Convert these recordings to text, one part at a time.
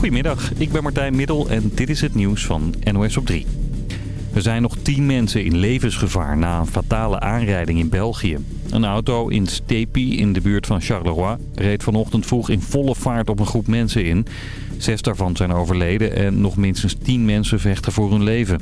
Goedemiddag, ik ben Martijn Middel en dit is het nieuws van NOS op 3. Er zijn nog 10 mensen in levensgevaar na een fatale aanrijding in België. Een auto in Stepi in de buurt van Charleroi reed vanochtend vroeg in volle vaart op een groep mensen in. Zes daarvan zijn overleden en nog minstens 10 mensen vechten voor hun leven.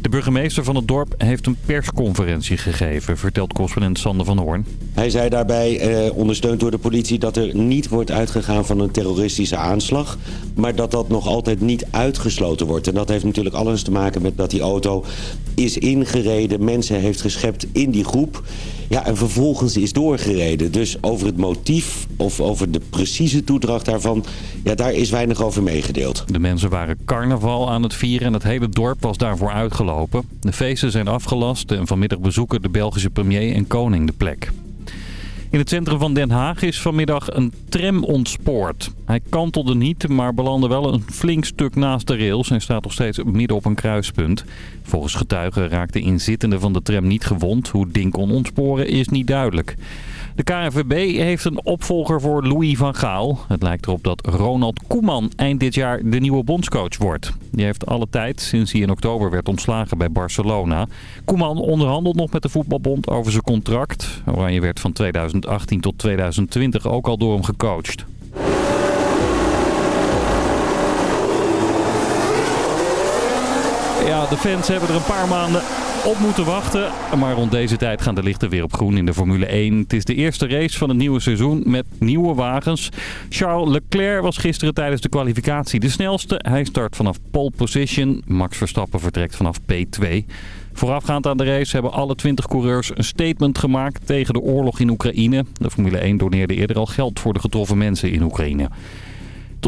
De burgemeester van het dorp heeft een persconferentie gegeven, vertelt correspondent Sander van Hoorn. Hij zei daarbij, eh, ondersteund door de politie, dat er niet wordt uitgegaan van een terroristische aanslag. Maar dat dat nog altijd niet uitgesloten wordt. En dat heeft natuurlijk alles te maken met dat die auto is ingereden, mensen heeft geschept in die groep. Ja, en vervolgens is doorgereden. Dus over het motief of over de precieze toedracht daarvan... ja, daar is weinig over meegedeeld. De mensen waren carnaval aan het vieren en het hele dorp was daarvoor uitgelopen. De feesten zijn afgelast en vanmiddag bezoeken de Belgische premier en koning de plek. In het centrum van Den Haag is vanmiddag een tram ontspoord. Hij kantelde niet, maar belandde wel een flink stuk naast de rails en staat nog steeds midden op een kruispunt. Volgens getuigen raakte inzittende van de tram niet gewond. Hoe het ding kon ontsporen is niet duidelijk. De KNVB heeft een opvolger voor Louis van Gaal. Het lijkt erop dat Ronald Koeman eind dit jaar de nieuwe bondscoach wordt. Die heeft alle tijd, sinds hij in oktober werd ontslagen bij Barcelona. Koeman onderhandelt nog met de voetbalbond over zijn contract. Oranje werd van 2018 tot 2020 ook al door hem gecoacht. De fans hebben er een paar maanden op moeten wachten. Maar rond deze tijd gaan de lichten weer op groen in de Formule 1. Het is de eerste race van het nieuwe seizoen met nieuwe wagens. Charles Leclerc was gisteren tijdens de kwalificatie de snelste. Hij start vanaf pole position. Max Verstappen vertrekt vanaf P2. Voorafgaand aan de race hebben alle 20 coureurs een statement gemaakt tegen de oorlog in Oekraïne. De Formule 1 doneerde eerder al geld voor de getroffen mensen in Oekraïne.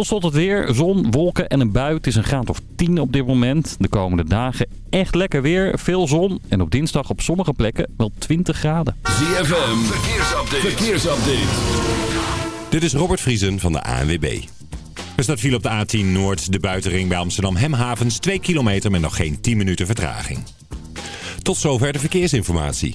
Tot slot het weer. Zon, wolken en een bui. Het is een graad of 10 op dit moment. De komende dagen echt lekker weer. Veel zon. En op dinsdag op sommige plekken wel 20 graden. ZFM. Verkeersupdate. Verkeersupdate. Dit is Robert Vriesen van de ANWB. Er staat viel op de A10 Noord, de buitenring bij Amsterdam Hemhavens. 2 kilometer met nog geen 10 minuten vertraging. Tot zover de verkeersinformatie.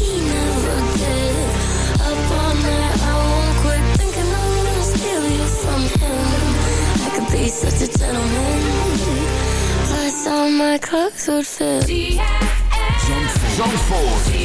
Plus, all my clothes would fit. Zandvoort.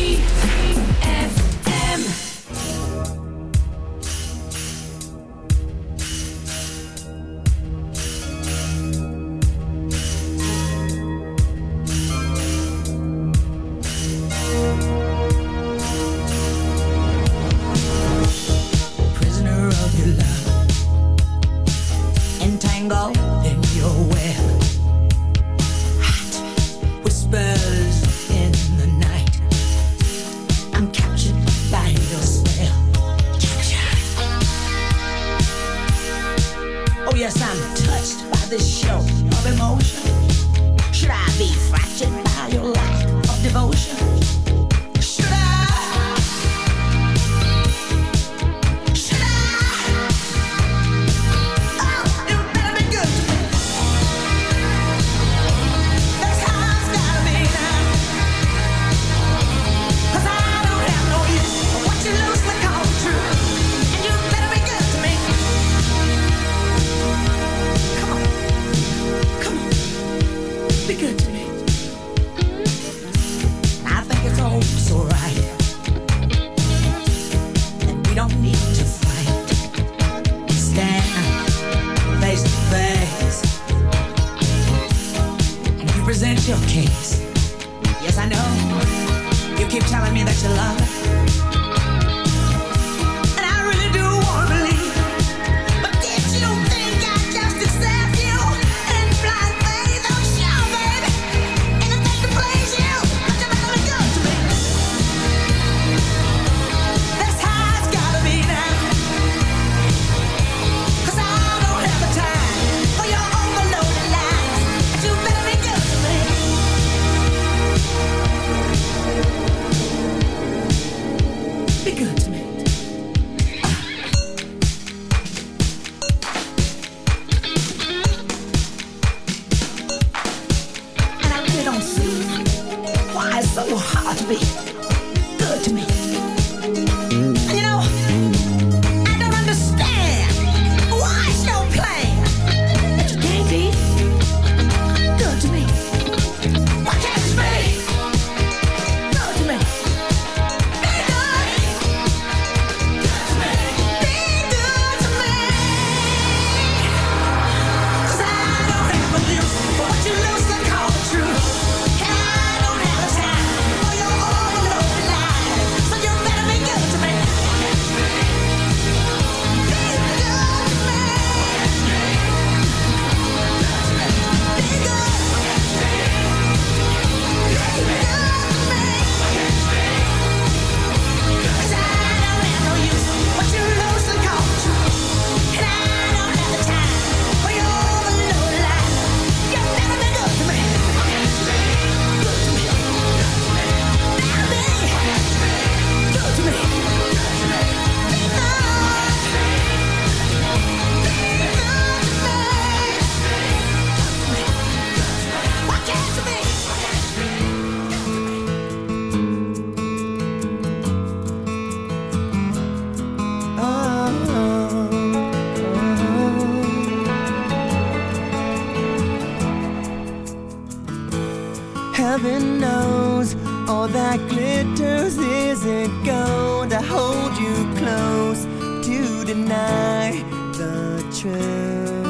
true.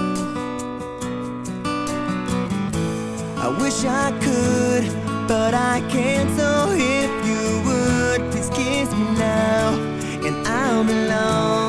I wish I could, but I can't. So if you would, please kiss me now, and I'll be alone.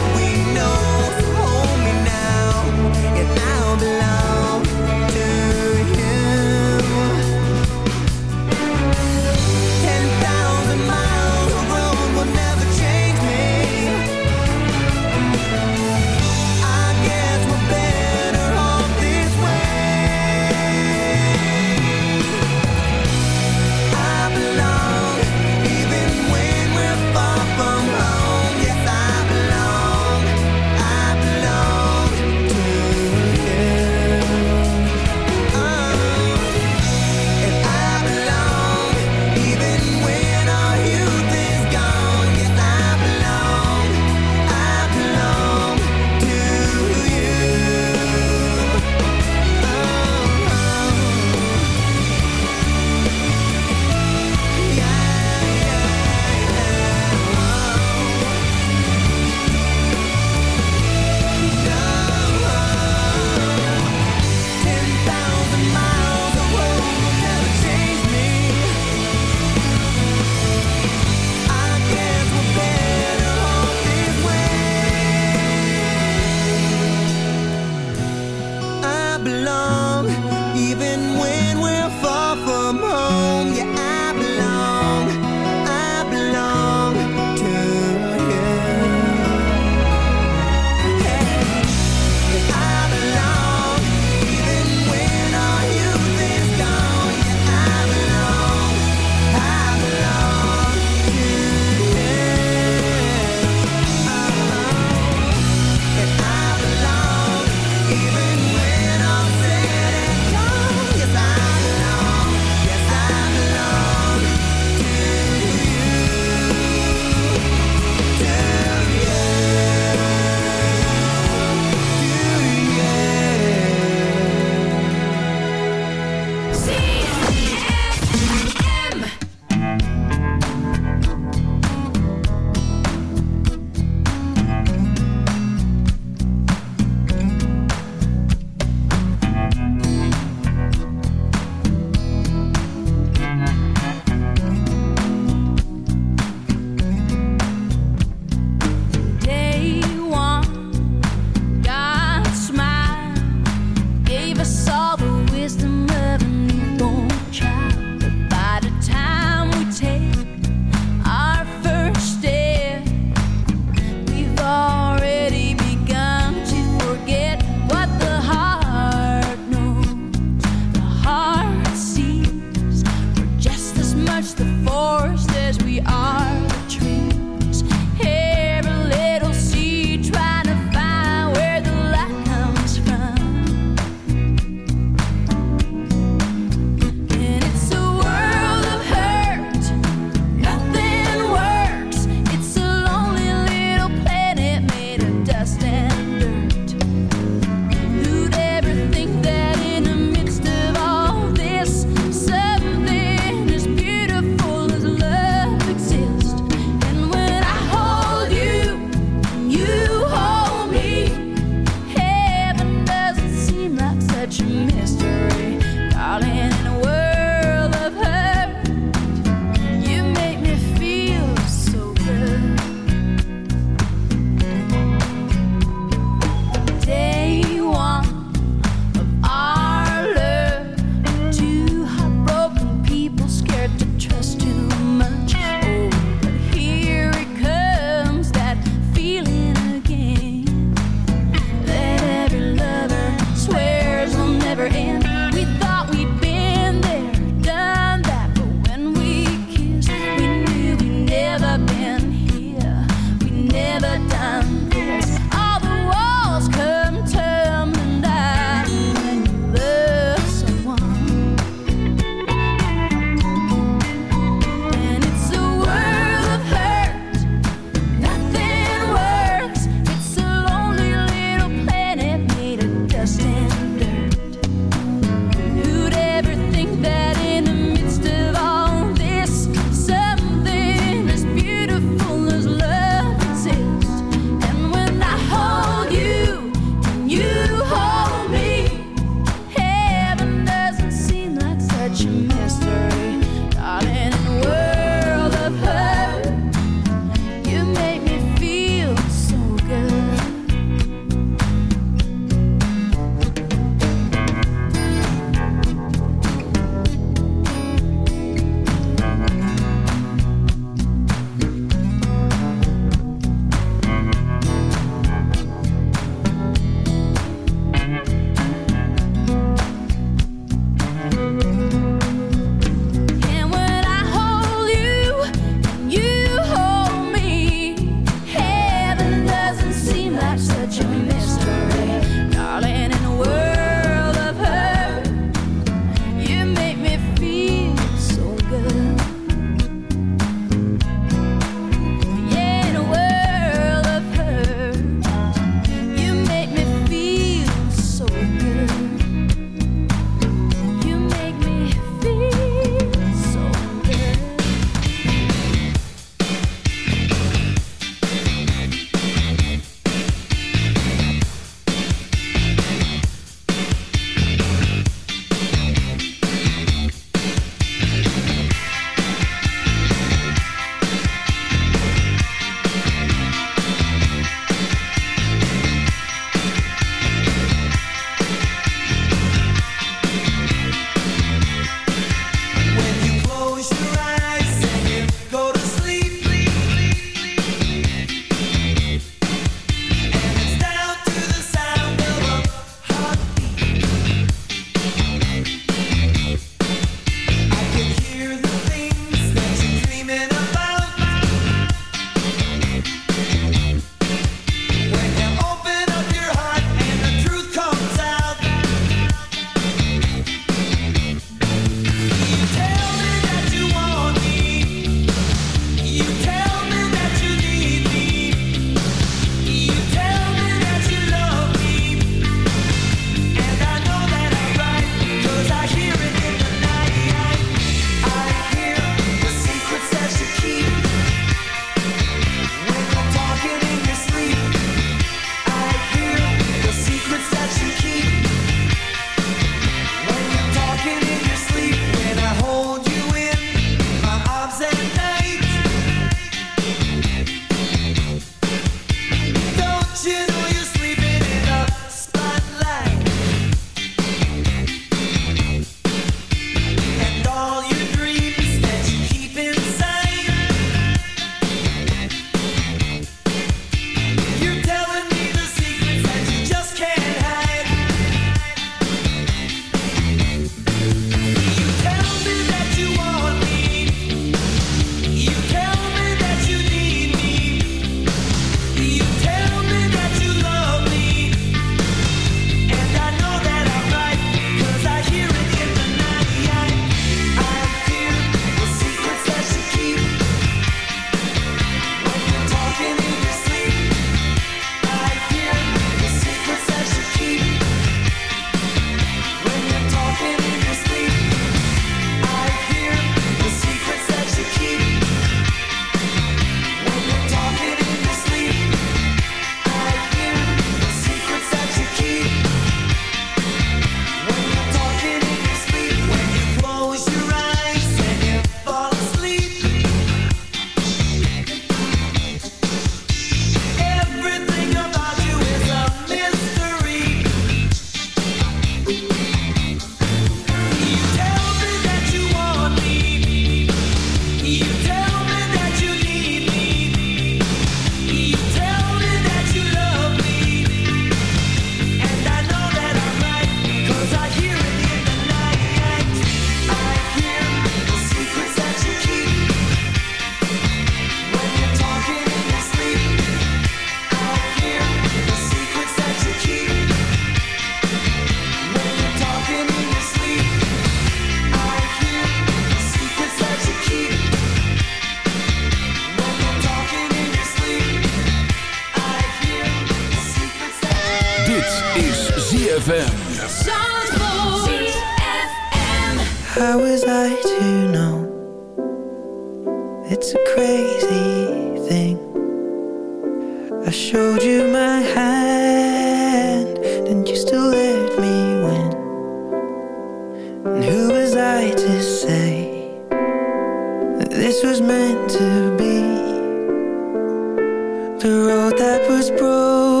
The road that was broken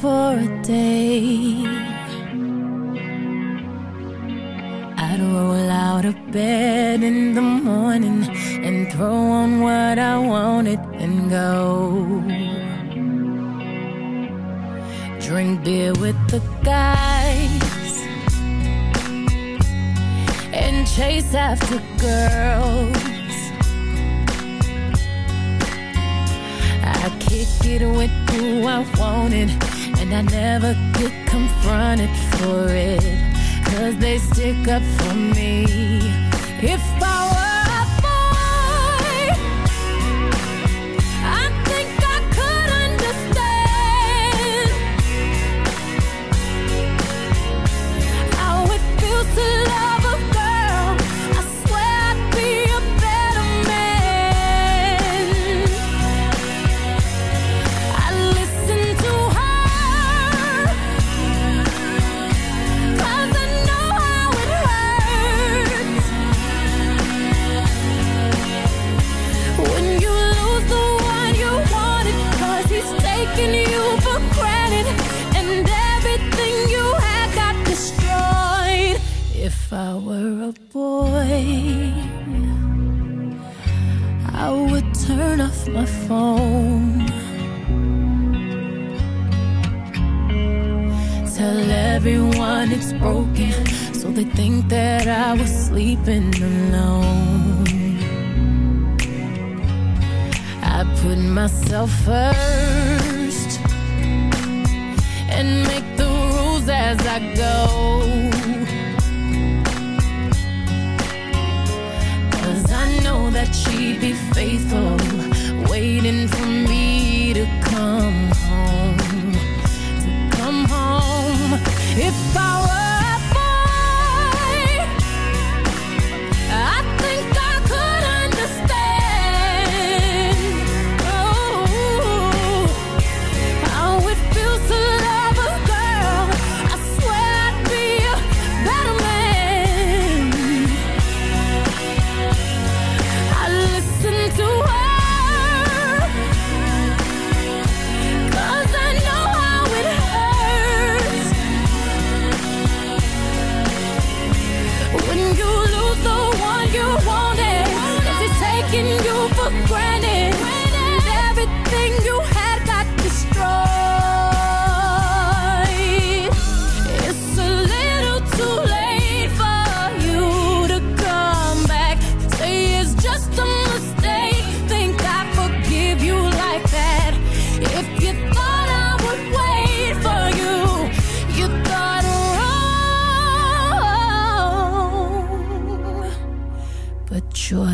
for a day. yourself up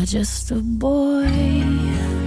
just a boy.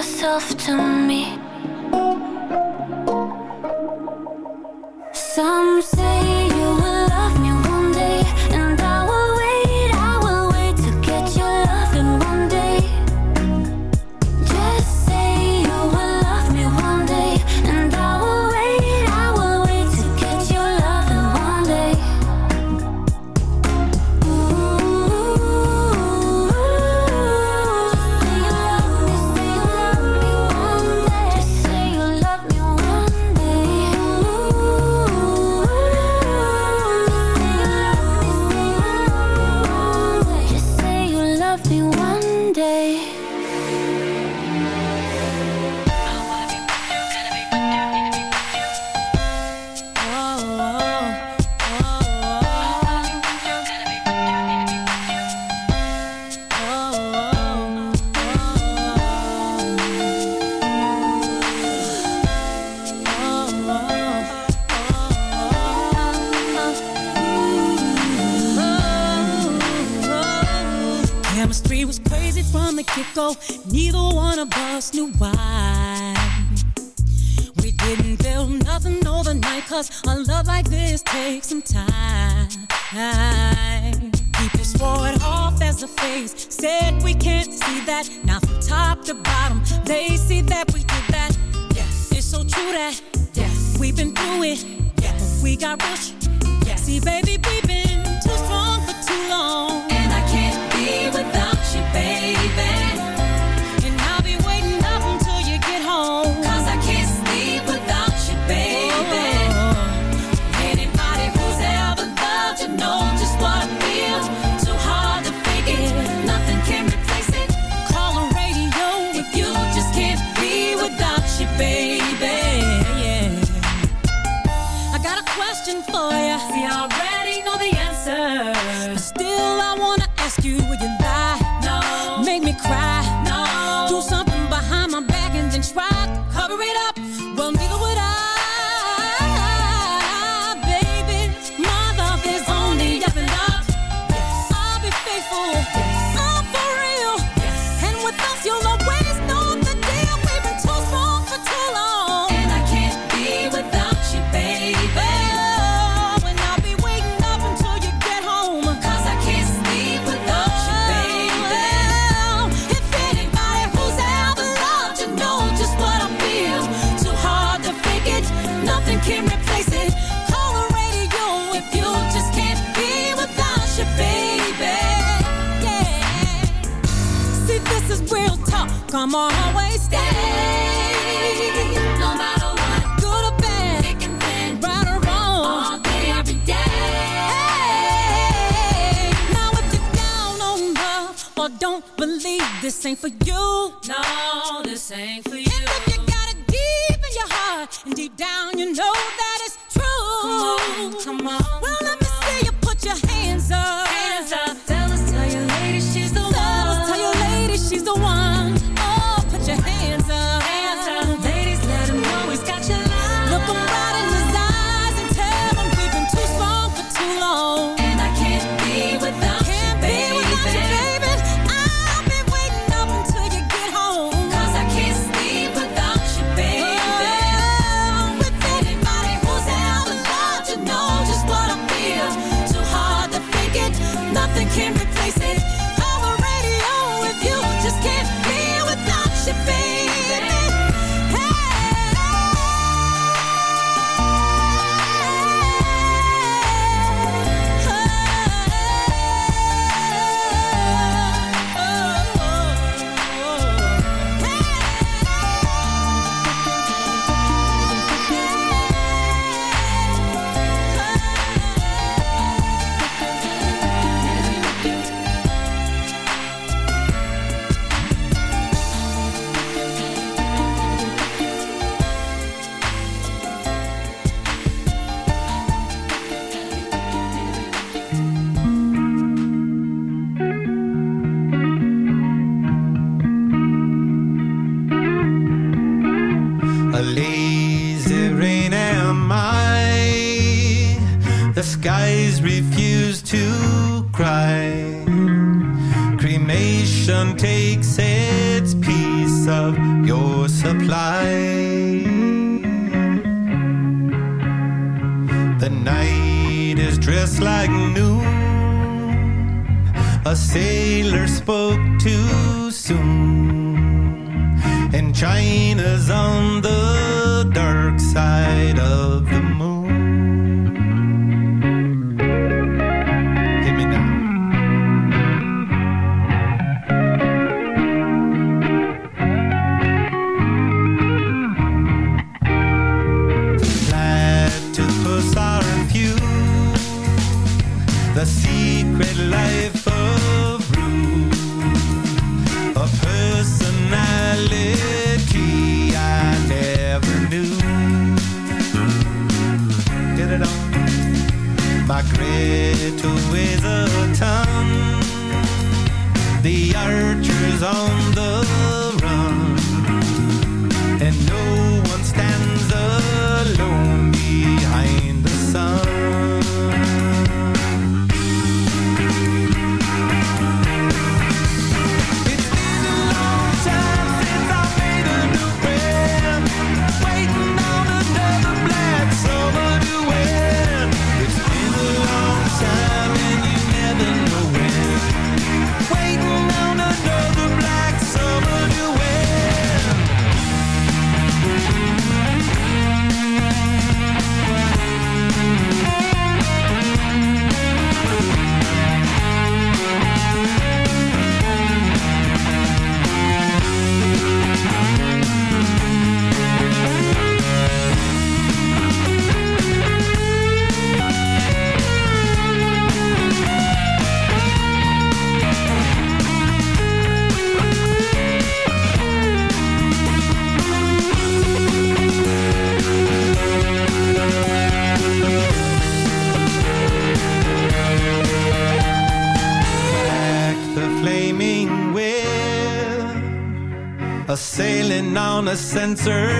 yourself to me. come or always stay. No matter what, good or bad, thick and thin, right or wrong, all day every day. Hey. Now if you're down on love or don't believe this ain't for you, no, this ain't for you. And if you got it deep in your heart and deep down you know. On